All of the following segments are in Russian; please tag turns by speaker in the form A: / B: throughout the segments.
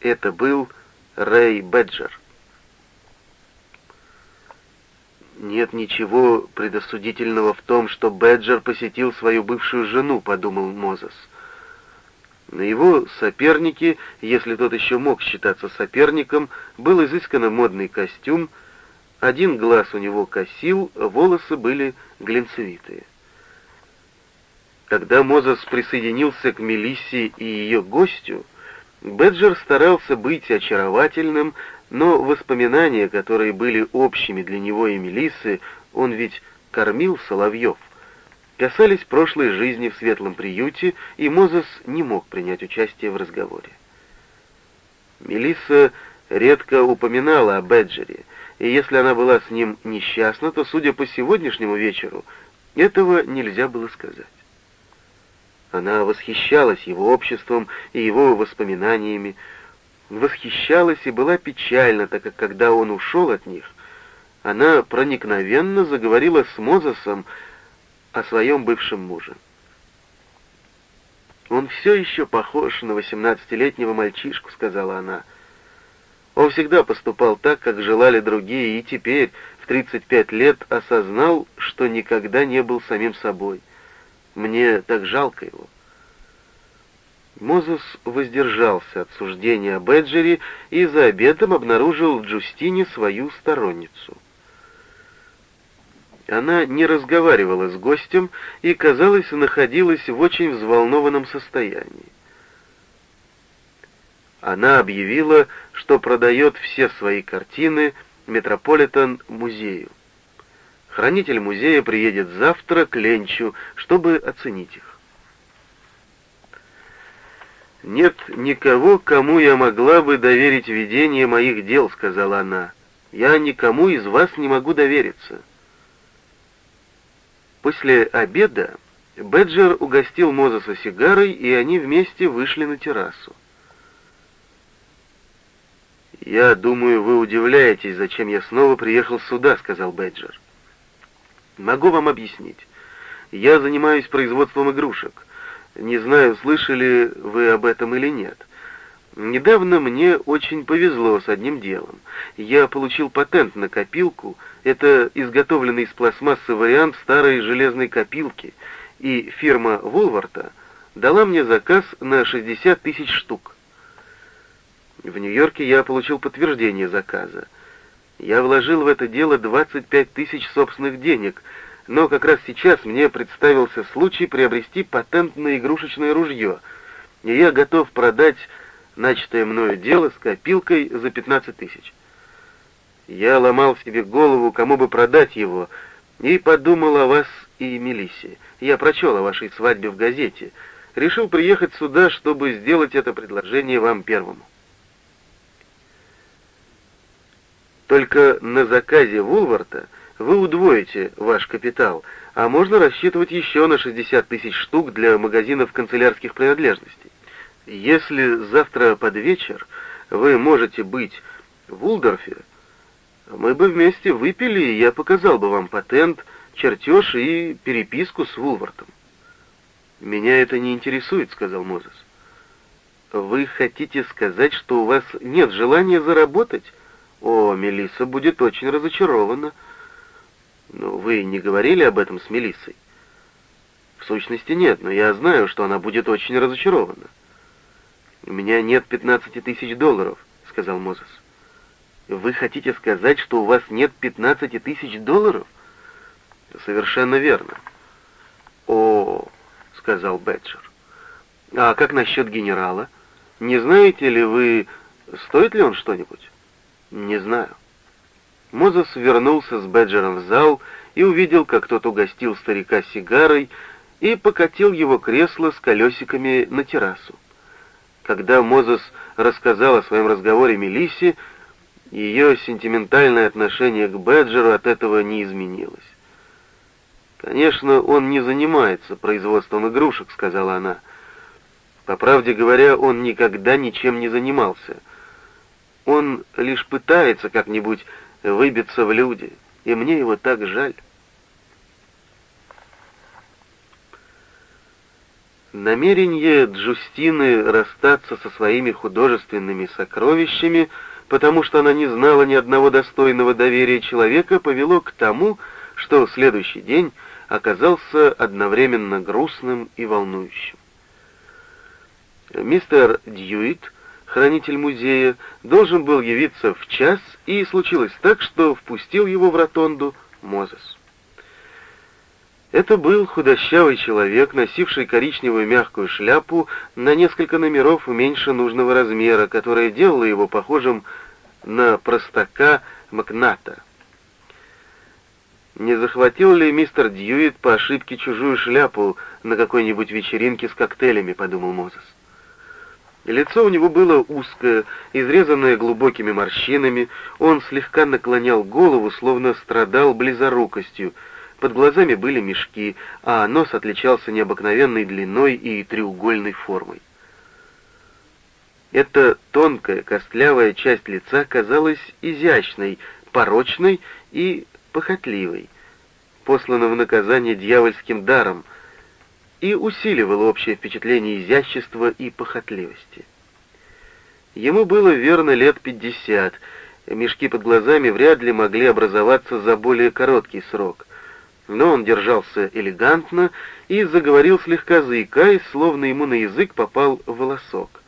A: Это был Рэй Беджер. «Нет ничего предосудительного в том, что Беджер посетил свою бывшую жену», — подумал Мозес. На его сопернике, если тот еще мог считаться соперником, был изысканно модный костюм, один глаз у него косил, волосы были глинцевитые. Когда Мозес присоединился к Мелиссе и ее гостю, Беджер старался быть очаровательным, но воспоминания, которые были общими для него и Мелиссы, он ведь кормил соловьев, касались прошлой жизни в светлом приюте, и Мозес не мог принять участие в разговоре. Мелисса редко упоминала о Беджере, и если она была с ним несчастна, то, судя по сегодняшнему вечеру, этого нельзя было сказать. Она восхищалась его обществом и его воспоминаниями, восхищалась и была печальна, так как когда он ушел от них, она проникновенно заговорила с Мозесом о своем бывшем муже. «Он все еще похож на восемнадцатилетнего мальчишку», — сказала она. Он всегда поступал так, как желали другие, и теперь, в 35 лет, осознал, что никогда не был самим собой. Мне так жалко его. Мозес воздержался от суждения о Беджере и за обедом обнаружил в Джустине свою сторонницу. Она не разговаривала с гостем и, казалось, находилась в очень взволнованном состоянии. Она объявила, что продает все свои картины Метрополитен-музею. Хранитель музея приедет завтра к Ленчу, чтобы оценить их. «Нет никого, кому я могла бы доверить ведение моих дел», — сказала она. «Я никому из вас не могу довериться». После обеда Беджер угостил Мозеса сигарой, и они вместе вышли на террасу. «Я думаю, вы удивляетесь, зачем я снова приехал сюда», — сказал Беджер. «Могу вам объяснить. Я занимаюсь производством игрушек. Не знаю, слышали вы об этом или нет. Недавно мне очень повезло с одним делом. Я получил патент на копилку. Это изготовленный из пластмассы вариант старой железной копилки. И фирма Волварта дала мне заказ на 60 тысяч штук. В Нью-Йорке я получил подтверждение заказа. Я вложил в это дело 25 тысяч собственных денег, но как раз сейчас мне представился случай приобрести патент на игрушечное ружье, и я готов продать начатое мною дело с копилкой за 15 тысяч. Я ломал себе голову, кому бы продать его, и подумал о вас и Мелиссе. Я прочел о вашей свадьбе в газете. Решил приехать сюда, чтобы сделать это предложение вам первому. Только на заказе Вулварта вы удвоите ваш капитал, а можно рассчитывать еще на 60 тысяч штук для магазинов канцелярских принадлежностей. Если завтра под вечер вы можете быть в Улдорфе, мы бы вместе выпили, и я показал бы вам патент, чертеж и переписку с Вулвартом. «Меня это не интересует», — сказал Мозес. «Вы хотите сказать, что у вас нет желания заработать?» О, Мелисса будет очень разочарована. Но вы не говорили об этом с Мелиссой? В сущности нет, но я знаю, что она будет очень разочарована. У меня нет 15 тысяч долларов, сказал Мозес. Вы хотите сказать, что у вас нет 15 тысяч долларов? Совершенно верно. О, сказал Бэджер. А как насчет генерала? Не знаете ли вы, стоит ли он что-нибудь? «Не знаю». Мозес вернулся с Беджером в зал и увидел, как тот угостил старика сигарой и покатил его кресло с колесиками на террасу. Когда Мозес рассказал о своем разговоре Мелиссе, ее сентиментальное отношение к Беджеру от этого не изменилось. «Конечно, он не занимается производством игрушек», — сказала она. «По правде говоря, он никогда ничем не занимался». Он лишь пытается как-нибудь выбиться в люди, и мне его так жаль. Намерение Джустины расстаться со своими художественными сокровищами, потому что она не знала ни одного достойного доверия человека, повело к тому, что следующий день оказался одновременно грустным и волнующим. Мистер Дьюит, хранитель музея, должен был явиться в час, и случилось так, что впустил его в ротонду Мозес. Это был худощавый человек, носивший коричневую мягкую шляпу на несколько номеров меньше нужного размера, которая делала его похожим на простака Макната. Не захватил ли мистер Дьюит по ошибке чужую шляпу на какой-нибудь вечеринке с коктейлями, подумал Мозес. Лицо у него было узкое, изрезанное глубокими морщинами, он слегка наклонял голову, словно страдал близорукостью, под глазами были мешки, а нос отличался необыкновенной длиной и треугольной формой. Эта тонкая, костлявая часть лица казалась изящной, порочной и похотливой, послана в наказание дьявольским даром, и усиливала общее впечатление изящества и похотливости. Ему было верно лет пятьдесят, мешки под глазами вряд ли могли образоваться за более короткий срок но он держался элегантно и заговорил слегка заикаясь, словно ему на язык попал волосок.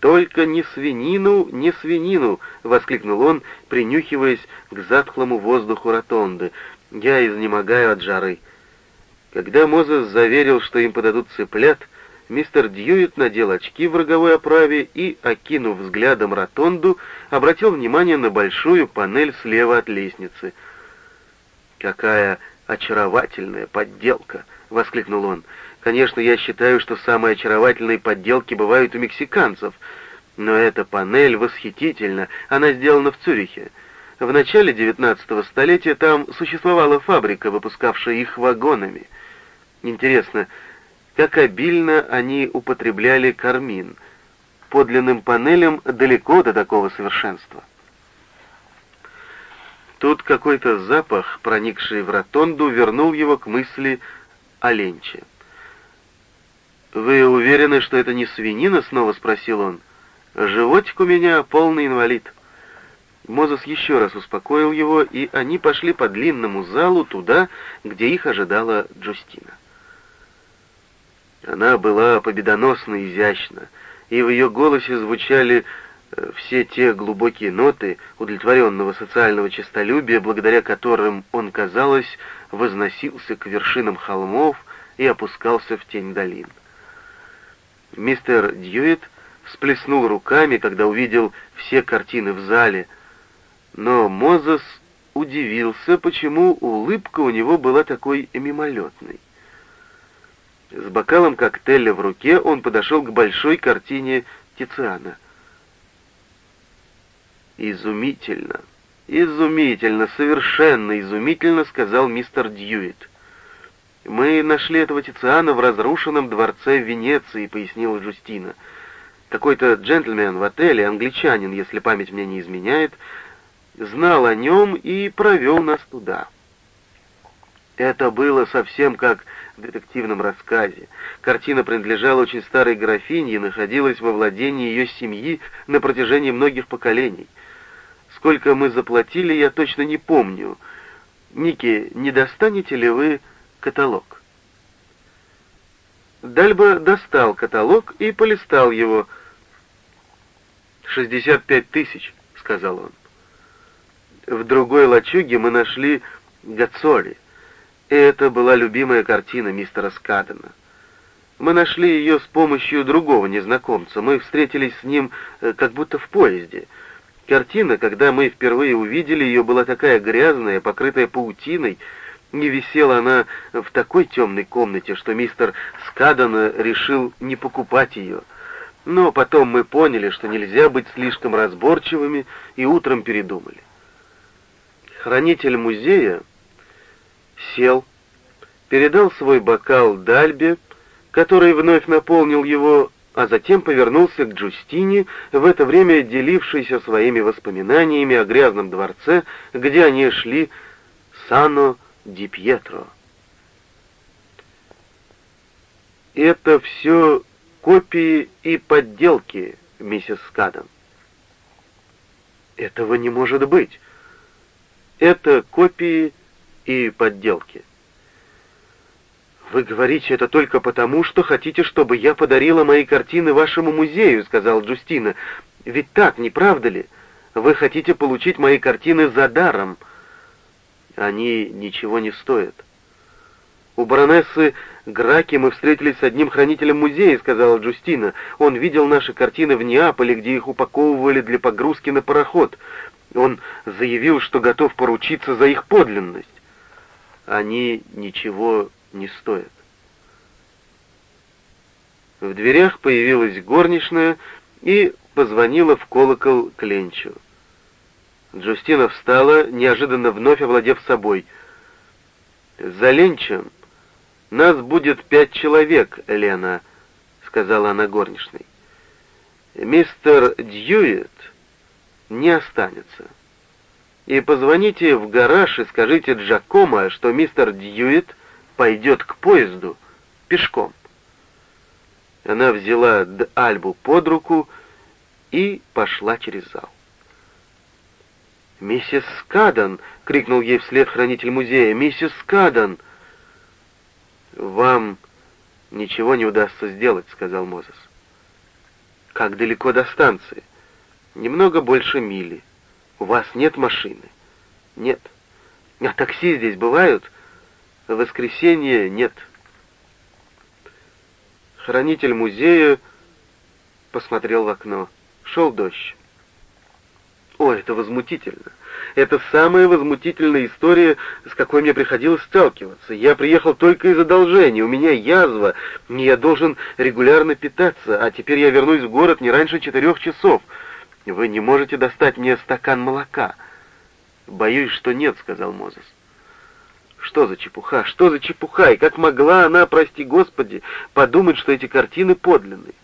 A: «Только не свинину, не свинину!» — воскликнул он, принюхиваясь к затхлому воздуху ротонды. «Я изнемогаю от жары». Когда Мозес заверил, что им подадут цыплят, мистер Дьюит надел очки в роговой оправе и, окинув взглядом ротонду, обратил внимание на большую панель слева от лестницы — «Какая очаровательная подделка!» — воскликнул он. «Конечно, я считаю, что самые очаровательные подделки бывают у мексиканцев, но эта панель восхитительна, она сделана в Цюрихе. В начале XIX столетия там существовала фабрика, выпускавшая их вагонами. Интересно, как обильно они употребляли кармин. Подлинным панелям далеко до такого совершенства. Тут какой-то запах, проникший в ротонду, вернул его к мысли о ленче. «Вы уверены, что это не свинина?» — снова спросил он. «Животик у меня полный инвалид». Мозес еще раз успокоил его, и они пошли по длинному залу туда, где их ожидала Джустина. Она была победоносно изящна, и в ее голосе звучали все те глубокие ноты удовлетворенного социального честолюбия, благодаря которым он, казалось, возносился к вершинам холмов и опускался в тень долин. Мистер Дьюит всплеснул руками, когда увидел все картины в зале, но Мозес удивился, почему улыбка у него была такой мимолетной. С бокалом коктейля в руке он подошел к большой картине Тициана. «Изумительно! Изумительно! Совершенно изумительно!» — сказал мистер Дьюит. «Мы нашли этого Тициана в разрушенном дворце Венеции», — пояснила Джустина. «Какой-то джентльмен в отеле, англичанин, если память мне не изменяет, знал о нем и провел нас туда». Это было совсем как детективном рассказе. Картина принадлежала очень старой графине и находилась во владении ее семьи на протяжении многих поколений. Сколько мы заплатили, я точно не помню. Ники, не достанете ли вы каталог? Дальба достал каталог и полистал его. «Шестьдесят пять тысяч», — сказал он. В другой лачуге мы нашли Гацоли. Это была любимая картина мистера Скадена. Мы нашли ее с помощью другого незнакомца. Мы встретились с ним э, как будто в поезде — Картина, когда мы впервые увидели ее, была такая грязная, покрытая паутиной, не висела она в такой темной комнате, что мистер Скадана решил не покупать ее. Но потом мы поняли, что нельзя быть слишком разборчивыми, и утром передумали. Хранитель музея сел, передал свой бокал Дальбе, который вновь наполнил его а затем повернулся к Джустине, в это время делившейся своими воспоминаниями о грязном дворце, где они шли Сано ди Пьетро. Это все копии и подделки, миссис Скаден. Этого не может быть. Это копии и подделки. «Вы говорите это только потому, что хотите, чтобы я подарила мои картины вашему музею», — сказал Джустина. «Ведь так, не правда ли? Вы хотите получить мои картины за даром. Они ничего не стоят». «У баронессы Граки мы встретились с одним хранителем музея», — сказала Джустина. «Он видел наши картины в Неаполе, где их упаковывали для погрузки на пароход. Он заявил, что готов поручиться за их подлинность. Они ничего не стоят». В дверях появилась горничная и позвонила в колокол Кленчу. Джустина встала, неожиданно вновь овладев собой. «За Ленчем «Нас будет пять человек, Лена», — сказала она горничной. «Мистер Дьюит не останется. И позвоните в гараж и скажите Джакомо, что мистер Дьюит пойдет к поезду пешком». Она взяла Альбу под руку и пошла через зал. «Миссис Скадан!» — крикнул ей вслед хранитель музея. «Миссис Скадан!» «Вам ничего не удастся сделать», — сказал Мозес. «Как далеко до станции?» «Немного больше мили. У вас нет машины?» «Нет». «А такси здесь бывают?» «В воскресенье нет». Хранитель музея посмотрел в окно. Шел дождь. О, это возмутительно. Это самая возмутительная история, с какой мне приходилось сталкиваться. Я приехал только из одолжения, у меня язва, я должен регулярно питаться, а теперь я вернусь в город не раньше четырех часов. Вы не можете достать мне стакан молока. Боюсь, что нет, сказал Мозес. Что за чепуха? Что за чепуха? И как могла она, прости Господи, подумать, что эти картины подлинные?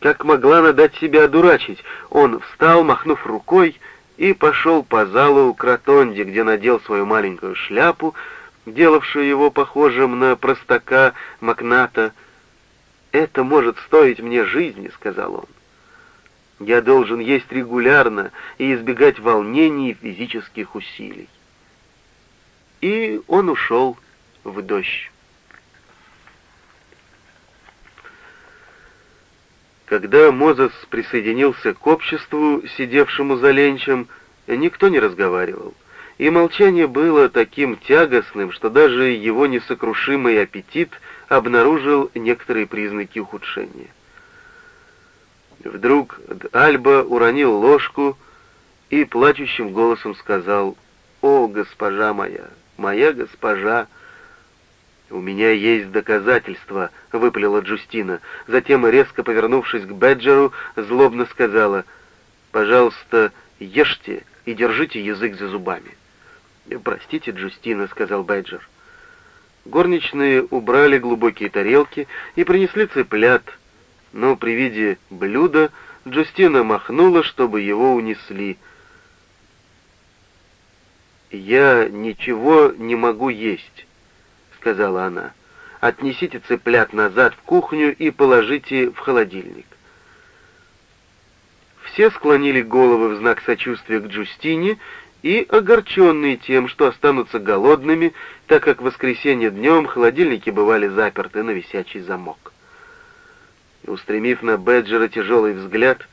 A: Как могла она дать себя одурачить? Он встал, махнув рукой, и пошел по залу к ротонде, где надел свою маленькую шляпу, делавшую его похожим на простака Макната. «Это может стоить мне жизни», — сказал он. «Я должен есть регулярно и избегать волнений и физических усилий». И он ушел в дождь. Когда Мозес присоединился к обществу, сидевшему за ленчем, никто не разговаривал, и молчание было таким тягостным, что даже его несокрушимый аппетит обнаружил некоторые признаки ухудшения. Вдруг Альба уронил ложку и плачущим голосом сказал «О, госпожа моя, моя госпожа!» «У меня есть доказательства», — выпалила Джустина. Затем, резко повернувшись к Беджеру, злобно сказала, «Пожалуйста, ешьте и держите язык за зубами». «Простите, Джустина», — сказал Беджер. Горничные убрали глубокие тарелки и принесли цыплят, но при виде блюда Джустина махнула, чтобы его унесли. «Я ничего не могу есть». — сказала она. «Отнесите цыплят назад в кухню и положите в холодильник». Все склонили головы в знак сочувствия к Джустине и огорченные тем, что останутся голодными, так как в воскресенье днем холодильники бывали заперты на висячий замок. Устремив на Беджера тяжелый взгляд,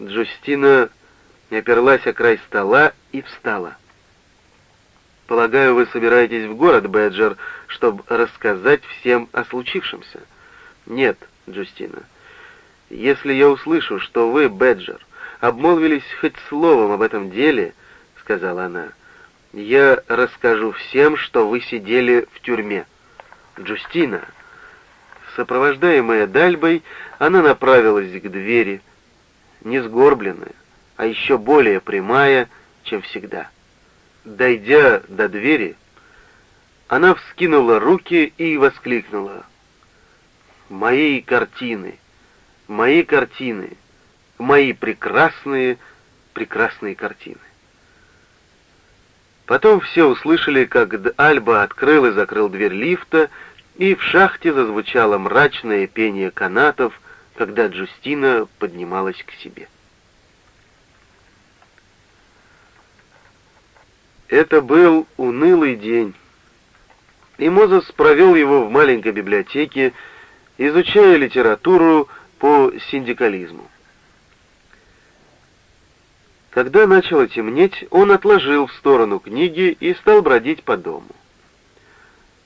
A: Джустина оперлась о край стола и встала. Полагаю, вы собираетесь в город, Бэджер, чтобы рассказать всем о случившемся? Нет, Джустина. Если я услышу, что вы, Бэджер, обмолвились хоть словом об этом деле, сказала она, я расскажу всем, что вы сидели в тюрьме. Джустина. Сопровождаемая Дальбой, она направилась к двери, не сгорбленная, а еще более прямая, чем всегда. Дойдя до двери, она вскинула руки и воскликнула. «Мои картины! Мои картины! Мои прекрасные, прекрасные картины!» Потом все услышали, как Альба открыл и закрыл дверь лифта, и в шахте зазвучало мрачное пение канатов, когда Джустина поднималась к себе. Это был унылый день, и Мозес провел его в маленькой библиотеке, изучая литературу по синдикализму. Когда начало темнеть, он отложил в сторону книги и стал бродить по дому.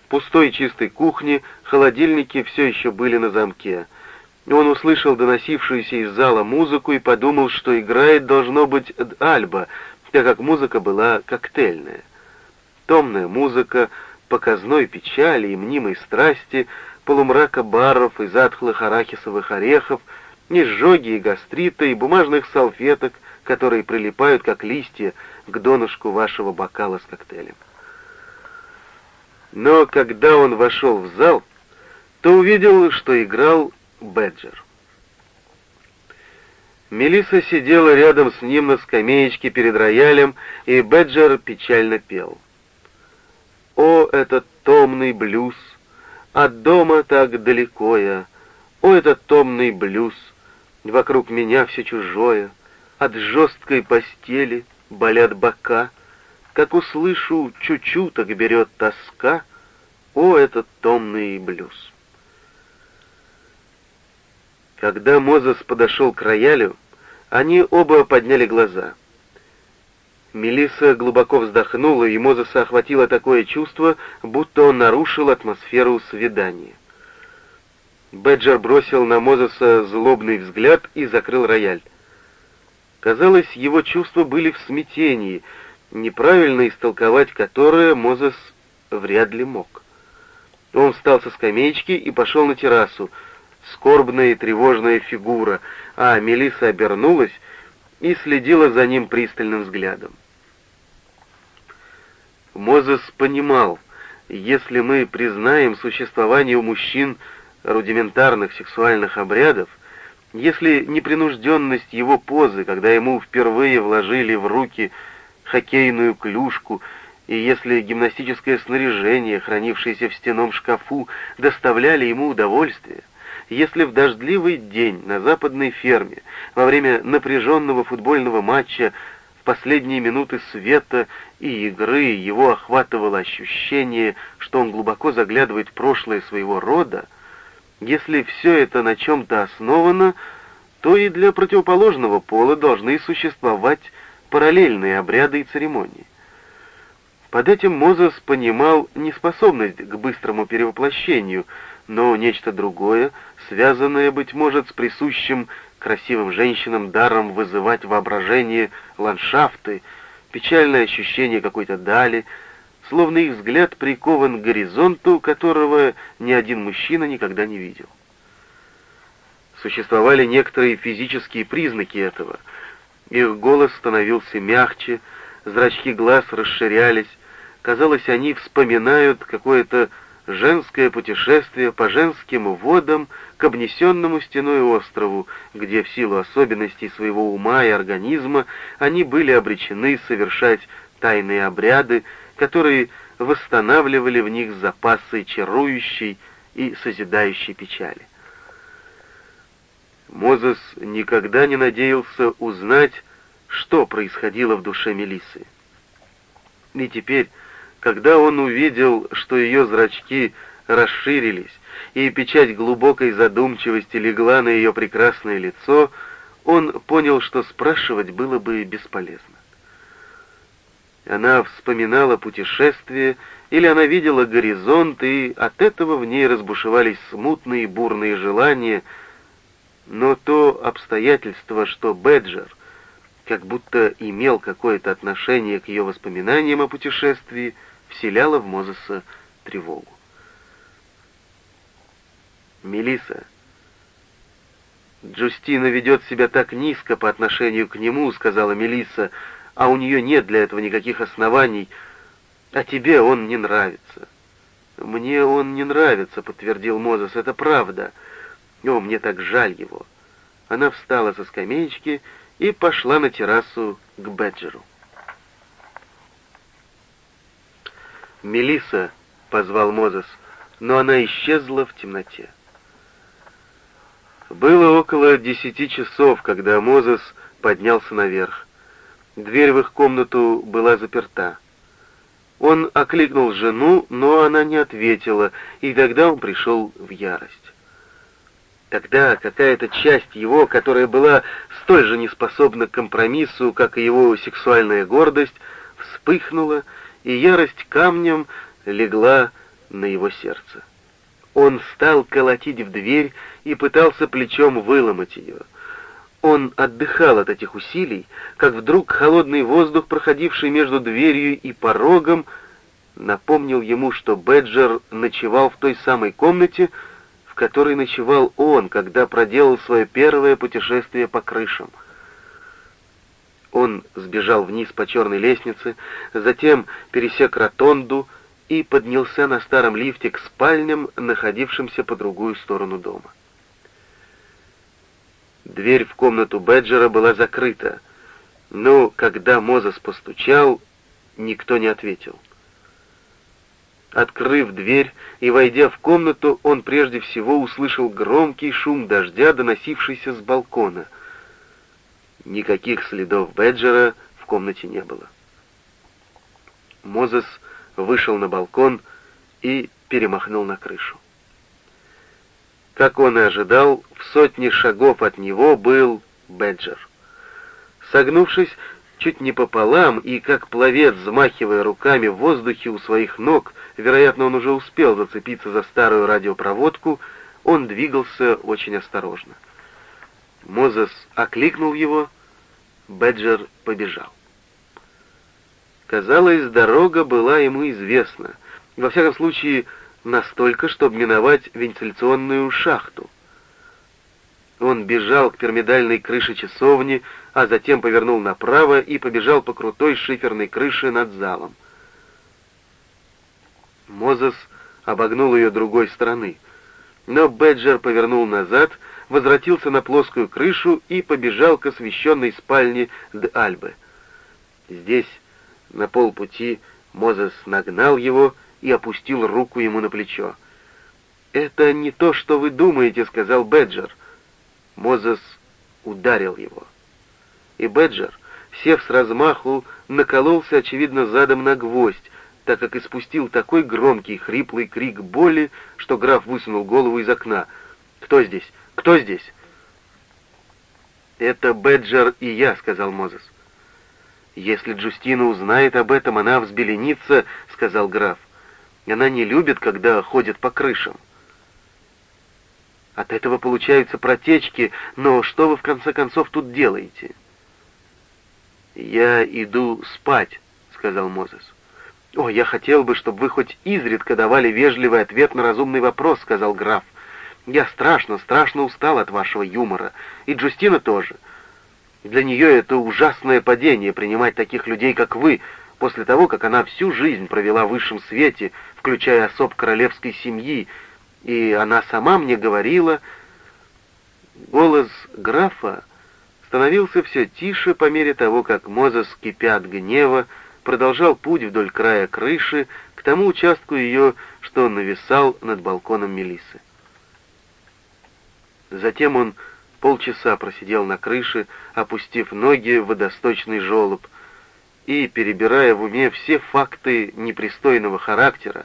A: Пустой чистой кухне холодильники все еще были на замке. Он услышал доносившуюся из зала музыку и подумал, что играет должно быть Альба, так как музыка была коктейльная. Томная музыка, показной печали и мнимой страсти, полумрака баров и затхлых арахисовых орехов, изжоги и гастрита и бумажных салфеток, которые прилипают, как листья, к донышку вашего бокала с коктейлем. Но когда он вошел в зал, то увидел, что играл Бэджер. Мелисса сидела рядом с ним на скамеечке перед роялем, и Бэджер печально пел. «О, этот томный блюз! От дома так далеко я! О, этот томный блюз! Вокруг меня все чужое! От жесткой постели болят бока, Как услышу чуть-чуть, так берет тоска, О, этот томный блюз!» Когда Мозес подошел к роялю, они оба подняли глаза. Мелисса глубоко вздохнула, и Мозеса охватило такое чувство, будто он нарушил атмосферу свидания. Бэджер бросил на Мозеса злобный взгляд и закрыл рояль. Казалось, его чувства были в смятении, неправильно истолковать которое Мозес вряд ли мог. Он встал со скамеечки и пошел на террасу, скорбная и тревожная фигура, а Мелиса обернулась и следила за ним пристальным взглядом. Мозес понимал, если мы признаем существование у мужчин рудиментарных сексуальных обрядов, если непринужденность его позы, когда ему впервые вложили в руки хоккейную клюшку, и если гимнастическое снаряжение, хранившееся в стенном шкафу, доставляли ему удовольствие, если в дождливый день на западной ферме во время напряженного футбольного матча в последние минуты света и игры его охватывало ощущение, что он глубоко заглядывает в прошлое своего рода, если все это на чем-то основано, то и для противоположного пола должны существовать параллельные обряды и церемонии. Под этим Мозес понимал неспособность к быстрому перевоплощению, но нечто другое, связанное, быть может, с присущим красивым женщинам даром вызывать воображение ландшафты, печальное ощущение какой-то дали, словно их взгляд прикован к горизонту, которого ни один мужчина никогда не видел. Существовали некоторые физические признаки этого. Их голос становился мягче, зрачки глаз расширялись, казалось, они вспоминают какое-то женское путешествие по женским водам к обнесенному стеной острову, где в силу особенностей своего ума и организма они были обречены совершать тайные обряды, которые восстанавливали в них запасы чарующей и созидающей печали. Мозес никогда не надеялся узнать, что происходило в душе Мелисы. И теперь, когда он увидел, что ее зрачки расширились, и печать глубокой задумчивости легла на ее прекрасное лицо, он понял, что спрашивать было бы бесполезно. Она вспоминала путешествие, или она видела горизонт, и от этого в ней разбушевались смутные бурные желания, но то обстоятельство, что Бэджер как будто имел какое-то отношение к ее воспоминаниям о путешествии, вселяло в Мозеса тревогу. Мелиса. Джустина ведет себя так низко по отношению к нему, сказала Мелиса, а у нее нет для этого никаких оснований, а тебе он не нравится. Мне он не нравится, подтвердил Мозес, это правда. О, мне так жаль его. Она встала со скамеечки и пошла на террасу к Беджеру. Мелиса, позвал Мозес, но она исчезла в темноте. Было около десяти часов, когда Мозес поднялся наверх. Дверь в их комнату была заперта. Он окликнул жену, но она не ответила, и тогда он пришел в ярость. Тогда какая-то часть его, которая была столь же неспособна к компромиссу, как и его сексуальная гордость, вспыхнула, и ярость камнем легла на его сердце. Он стал колотить в дверь и пытался плечом выломать ее. Он отдыхал от этих усилий, как вдруг холодный воздух, проходивший между дверью и порогом, напомнил ему, что Бэджер ночевал в той самой комнате, которой ночевал он, когда проделал свое первое путешествие по крышам. Он сбежал вниз по черной лестнице, затем пересек ротонду и поднялся на старом лифте к спальням, находившимся по другую сторону дома. Дверь в комнату Бэджера была закрыта, но когда Мозес постучал, никто не ответил. Открыв дверь и войдя в комнату, он прежде всего услышал громкий шум дождя, доносившийся с балкона. Никаких следов Бэджера в комнате не было. Мозес вышел на балкон и перемахнул на крышу. Как он и ожидал, в сотне шагов от него был Бэджер. Согнувшись чуть не пополам и как пловец, взмахивая руками в воздухе у своих ног, вероятно, он уже успел зацепиться за старую радиопроводку, он двигался очень осторожно. Мозес окликнул его, Бэджер побежал. Казалось, дорога была ему известна. Во всяком случае, настолько, чтобы миновать вентиляционную шахту. Он бежал к пирамидальной крыше часовни, а затем повернул направо и побежал по крутой шиферной крыше над залом. Мозес обогнул ее другой стороны, но Бэджер повернул назад, возвратился на плоскую крышу и побежал к освещенной спальне Д. Альбы. Здесь, на полпути, Мозес нагнал его и опустил руку ему на плечо. «Это не то, что вы думаете», — сказал Бэджер. Мозес ударил его. И Бэджер, сев с размаху, накололся, очевидно, задом на гвоздь, так как испустил такой громкий хриплый крик боли, что граф высунул голову из окна. «Кто здесь? Кто здесь?» «Это Бэджер и я», — сказал Мозес. «Если Джустина узнает об этом, она взбеленится», — сказал граф. Она не любит, когда ходят по крышам. От этого получаются протечки, но что вы в конце концов тут делаете? «Я иду спать», — сказал Мозес. «О, я хотел бы, чтобы вы хоть изредка давали вежливый ответ на разумный вопрос», — сказал граф. «Я страшно, страшно устал от вашего юмора. И Джустина тоже. Для нее это ужасное падение принимать таких людей, как вы, после того, как она всю жизнь провела в высшем свете, включая особ королевской семьи, и она сама мне говорила... Голос графа становился все тише по мере того, как Мозес, кипя от гнева, продолжал путь вдоль края крыши к тому участку ее, что он нависал над балконом Мелисы. Затем он полчаса просидел на крыше, опустив ноги в водосточный желоб, и, перебирая в уме все факты непристойного характера,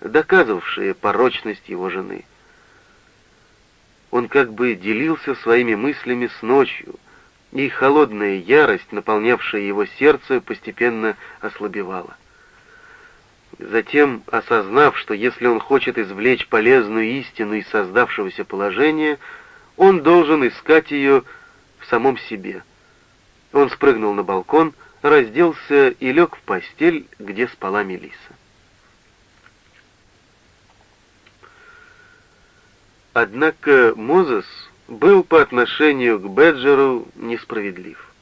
A: доказывавшие порочность его жены. Он как бы делился своими мыслями с ночью, и холодная ярость, наполнявшая его сердце, постепенно ослабевала. Затем, осознав, что если он хочет извлечь полезную истину из создавшегося положения, он должен искать ее в самом себе. Он спрыгнул на балкон, разделся и лег в постель, где спала Мелиса. Однако Мозес был по отношению к Беджеру несправедлив.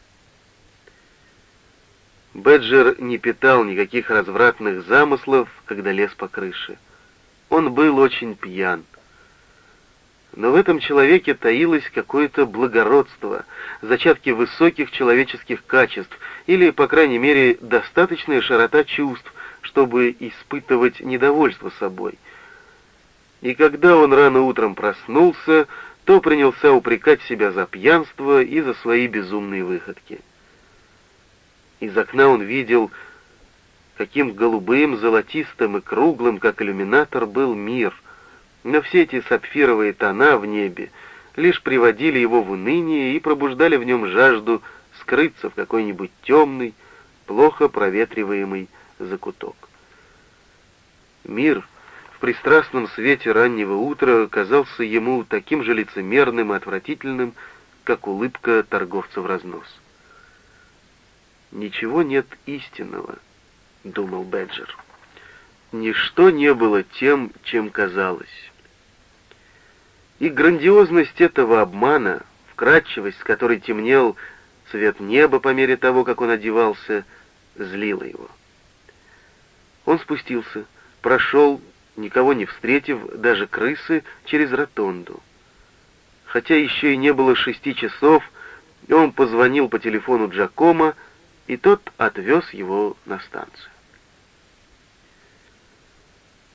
A: Беджер не питал никаких развратных замыслов, когда лез по крыше. Он был очень пьян. Но в этом человеке таилось какое-то благородство, зачатки высоких человеческих качеств, или, по крайней мере, достаточная широта чувств, чтобы испытывать недовольство собой. И когда он рано утром проснулся, то принялся упрекать себя за пьянство и за свои безумные выходки. Из окна он видел, каким голубым, золотистым и круглым, как иллюминатор, был мир. Но все эти сапфировые тона в небе лишь приводили его в уныние и пробуждали в нем жажду скрыться в какой-нибудь темный, плохо проветриваемый закуток. Мир пристрастном свете раннего утра казался ему таким же лицемерным и отвратительным, как улыбка торговца в разнос. «Ничего нет истинного», — думал Беджер. «Ничто не было тем, чем казалось». И грандиозность этого обмана, вкрадчивость, с которой темнел цвет неба по мере того, как он одевался, злила его. Он спустился, прошел, никого не встретив, даже крысы, через ротонду. Хотя еще и не было шести часов, он позвонил по телефону Джакома, и тот отвез его на станцию.